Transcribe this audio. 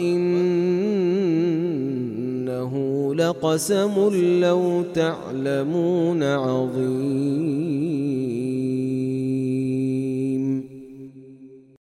وإنه لقسم لو تعلمون عظيم.